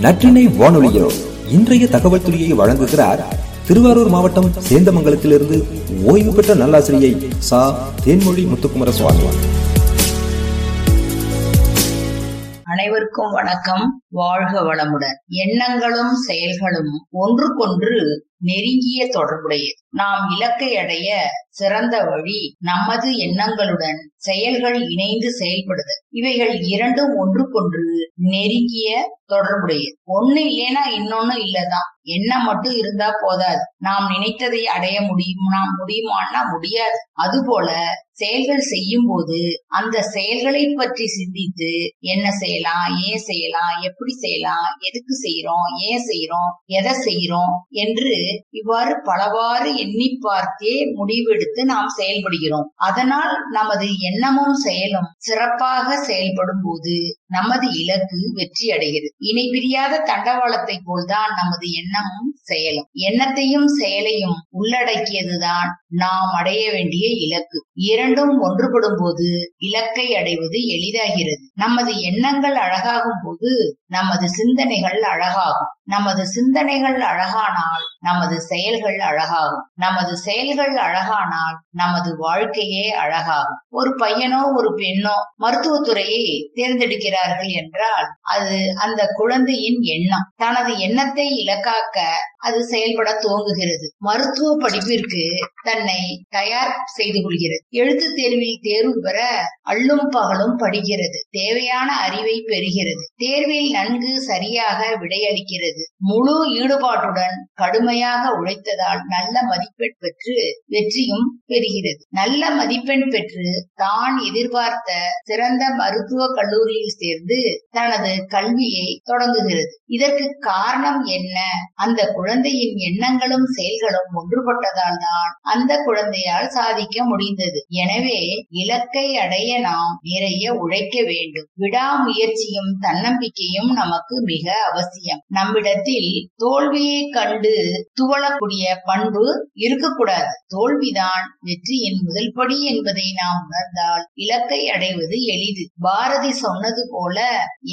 நற்றினை வானொலியோ இன்றைய தகவல் துறையை வழங்குகிறார் திருவாரூர் மாவட்டம் சேந்தமங்கலத்திலிருந்து ஓய்வு பெற்ற நல்லாசிரியை சா. தேன்மொழி முத்துக்குமர சுவாமி அனைவருக்கும் வணக்கம். வாழ்க வளமுடன். எண்ணங்களும் செயல்களும் ஒன்றுக்கொன்று நெருங்கிய தொடர்புடையது. நாம் இலக்கை அடைய சிறந்த வழி நமது எண்ணங்களுடன் செயல்கள் இணைந்து செயல்படுதல். இவைகள் இரண்டும் ஒன்றுக்கொன்று நெருங்கிய தொடர்புடையது. ஒண்ணு இல்லைன்னா இன்னொன்னு இல்லதான். எண்ணம் மட்டும் இருந்தா போதாது. நாம் நினைத்ததை அடைய முடியுமா முடியுமான்னா முடியாது. அதுபோல செயல்கள் செய்யும் போது அந்த செயல்களை பற்றி சிந்தித்து என்ன செய்யலாம் ஏன் செய்யலாம் எப்படி செய்யலாம் எதுக்கு செய்யறோம் ஏன் செய்யறோம் எதை செய்யறோம் என்று இவ்வாறு பலவாறு எண்ணி பார்த்தே முடிவெடுத்து நாம் செயல்படுகிறோம். அதனால் நமது எண்ணமும் செயலும் சிறப்பாக செயல்படும் போது நமது இலக்கு வெற்றி அடைகிறது. இணை பிரியாத தண்டவாளத்தை போல்தான் நமது எண்ணமும் செயலும். எண்ணத்தையும் செயலையும் உள்ளடக்கியதுதான் நாம் அடைய வேண்டிய இலக்கு. இரண்டும் ஒன்றுபடும் போது இலக்கை அடைவது எளிதாகிறது. நமது எண்ணங்கள் அழகாகும் போது நமது சிந்தனைகள் அழகாகும். நமது சிந்தனைகள் அழகானால் நமது செயல்கள் அழகாகும். நமது செயல்கள் அழகானால் நமது வாழ்க்கையே அழகாகும். ஒரு பையனோ ஒரு பெண்ணோ மருத்துவத்துறையை தேர்ந்தெடுக்கிறார்கள் என்றால் அது அந்த குழந்தையின் எண்ணம். தனது எண்ணத்தை இலக்காக்க அது செயல்பட துவங்குகிறது. மருத்துவ படிப்பிற்கு தன்னை தயார் செய்து கொள்கிறது. எழுத்து தேர்வில் தேர்வு பெற அள்ளும் பகலும் படிக்கிறது. தேவையான அறிவை பெறுகிறது. தேர்வில் நன்கு சரியாக விடையளிக்கிறது. முழு ஈடுபாட்டுடன் கடுமையாக உழைத்ததால் நல்ல மதிப்பெண் பெற்று வெற்றியும் பெறுகிறது. நல்ல மதிப்பெண் பெற்று தான் எதிர்பார்த்த சிறந்த மருத்துவ கல்லூரியில் சேர்ந்து தனது கல்வியை தொடங்குகிறது. இதற்கு காரணம் என்ன? அந்த குழந்தையின் எண்ணங்களும் செயல்களும் ஒன்றுபட்டதால் தான் அந்த குழந்தையால் சாதிக்க முடிந்தது. எனவே இலக்கை அடைய நாம் நிறைய உழைக்க வேண்டும். விடாமுயற்சியும் தன்னம்பிக்கையும் நமக்கு மிக அவசியம். நம்மிடத்தில் தோல்வியை கண்டு துவளக்கூடிய பண்பு இருக்கக்கூடாது. தோல்விதான் வெற்றியின் முதல் படி என்பதை நாம் உணர்ந்தால் இலக்கை அடைவது எளிது. பாரதி சொன்னது போல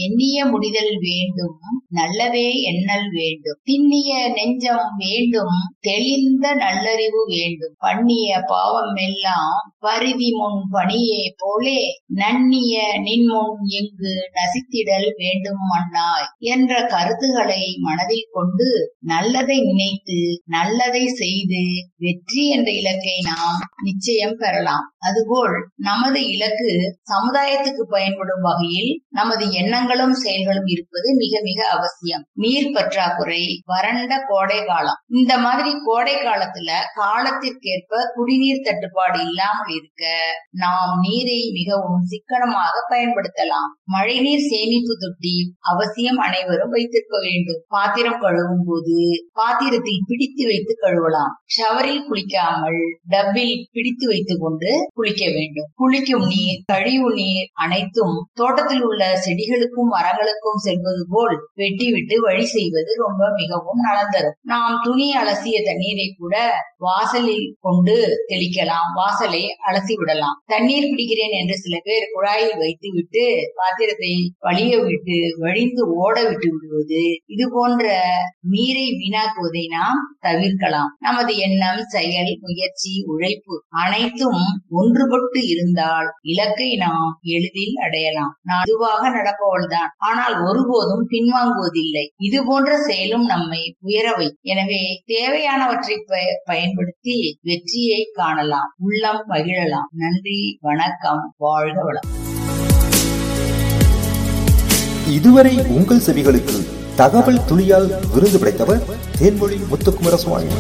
எண்ணிய முடிதல் வேண்டும் நல்லவே எண்ணல் வேண்டும். திண்ணிய நெஞ்சம் வேண்டும் தெளிந்த நல்லறிவு வேண்டும். பண்ணிய பாவம் எல்லாம் பரிதி முன் பணியே போலே நன்னிய நின்முன் எங்கு நசித்திடல் வேண்டும் பண்ணாய் என்ற கருத்துகளை மனதில் கொண்டு நல்லதை நினைத்து நல்லதை செய்து வெற்றி என்ற இலக்கை நாம் நிச்சயம் பெறலாம். அதுபோல் நமது இலக்கு சமுதாயத்துக்கு பயன்படும் வகையில் நமது எண்ணங்களும் செயல்களும் இருப்பது மிக மிக அவசியம். நீர் பற்றாக்குறை வறண்ட கோடை காலம். இந்த மாதிரி கோடை காலத்துல காலத்திற்கேற்ப குடிநீர் தட்டுப்பாடு இல்லாமல் இருக்க நாம் நீரை மிகவும் சிக்கனமாக பயன்படுத்தலாம். மழைநீர் சேமிப்பு தொட்டி அவசியம் அனைவரும் வைத்திருக்க வேண்டும். பாத்திரம் கழுவும் போது பாத்திரத்தில் பிடித்து வைத்து கழுவலாம். ஷவரில் குளிக்காமல் டப்பில் பிடித்து வைத்துக் கொண்டு குளிக்க வேண்டும். குளிக்கும் நீர் கழிவு நீர் அனைத்தும் தோட்டத்தில் உள்ள செடிகளுக்கும் மரங்களுக்கும் செல்வது போல் வெட்டிவிட்டு வழி செய்வது ரொம்ப மிகவும் நலன் தரும் நாம் துணி அலசிய தண்ணீரை கூட வாசலில் கொண்டு தெளிக்கலாம். வாசலை அலசி விடலாம். தண்ணீர் பிடிக்கிறேன் என்று சில பேர் குழாயில் வைத்து விட்டு பாத்திரத்தை வழிய விட்டு வழிந்து ஓட விட்டு விடுவது இது போன்ற நீரை வீணாக்குவதை நாம் தவிர்க்கலாம். நமது எண்ணம் செயல் முயற்சி உழைப்பு அனைத்தும் ஒன்றுபட்டு இருந்தால் இலக்கை நாம் எளிதில் அடையலாம். நான் இதுவாக நடப்பவள்தான். ஆனால் ஒருபோதும் பின்வாங்குவதில்லை. இது போன்ற செயலும் நம்மை உயரவை. எனவே தேவையானவற்றை பயன்படுத்தி வெற்றியை காணலாம். உள்ளம் மகிழலாம். நன்றி. வணக்கம். வாழ்க வளம். இதுவரை உங்கள் செவிகளுக்கு தகவல் துளியால் விருது பிடித்தவர் தேன்மொழி முத்துக்குமர சுவாமி